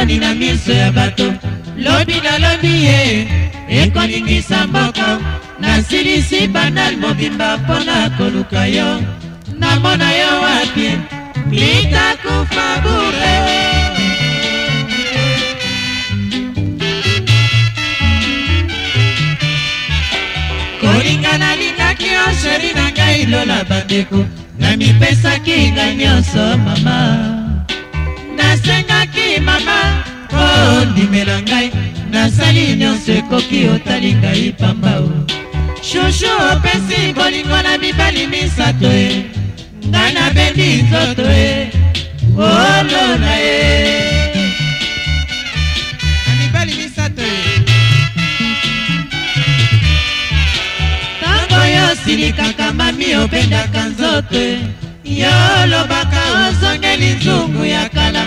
soni na miso ya bato lobi nalobi ye ekoningisa mboka nasilisi banal mobimba mpona koluka yo namona yo wapi litakufa bure kolinga nalingaki yo sheri na ngai lola bandeko na mipesaki ngai nyonso mama nasengaki mama ondimela oh, ngai nasali nyonso ekoki otali ngai pamba o shushu opesi bolingo na mibali misato e ngai nabendi nzoto e olona ye na mibali misato e ntango yo silikaka mami obendaka nzoto e yo olobaka ozongeli nzungu ya kala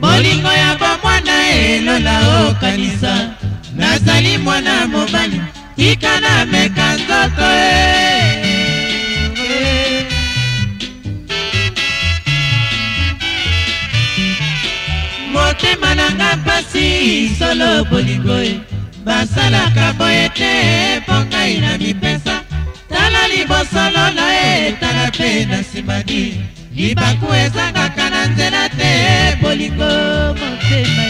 bolingo ya bamwana elola okanisa nazali mwana mobali tika na meka nzoto e. motema na nga mpasi solo bolingo e basalaka boye te mpo ngai na mipesa tala libosolola e tala mpe na nsima di libaku ezangaka na nzela likoma motema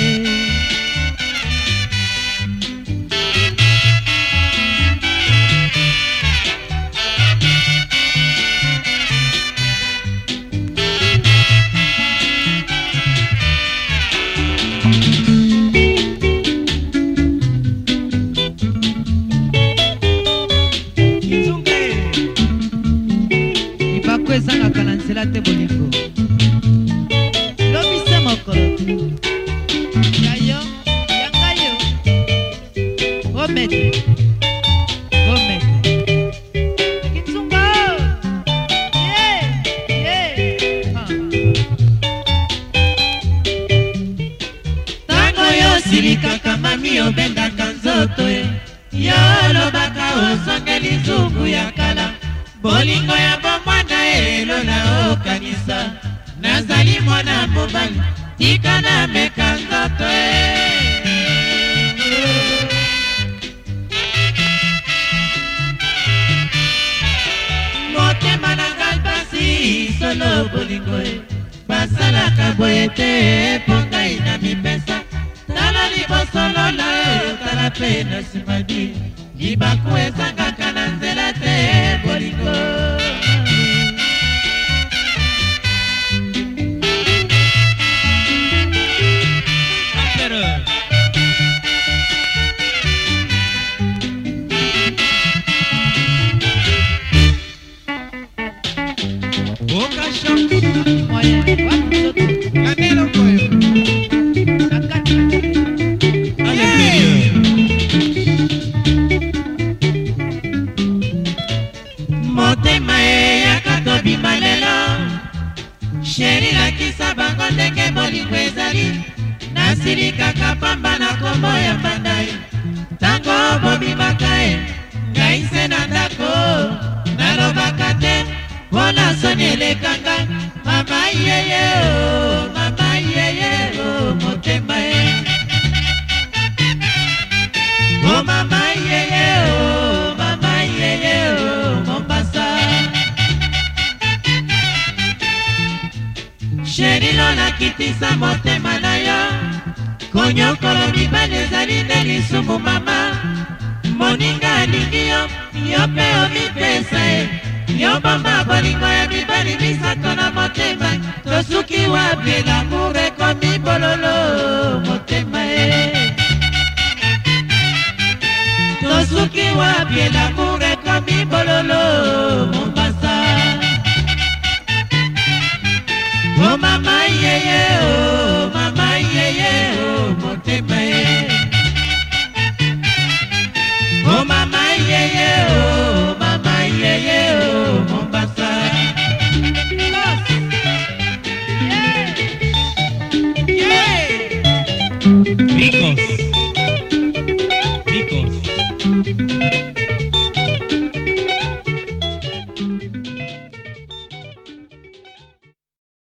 yayo yanga yo omete omete kinzunga ye ye ntango yo silikaka mami obendaka nzoto e yo olobaka ozongeli zungu ya kala bolingo ya bomwana elola okanisa nazali mwana mobali tika na meka na bolingo e basalaka boye te mpo ngai na mipesa tala libosolo e, na oyo tala mpe na nsima di libaku ezangaka na nzela te bolingo sheri e lakisa bango ndenge bolingo ezali nasili kaka pamba mpo na soni elekanga mama yeye o oh, mama yeye o oh, motema ye o oh, mama yeye o mama yeye o mombasa sherilo nakitisa motema na yo konyokolo mibali ezali nde lisumu mama moninga alingi yo yo mpe omipesa ye yobomba bolingo ya mibali misato na motema tosuki wapi lamour ekomi bololo motema e tosuki wapi lamour ekomi bololo mombasa o mama yeye o oh.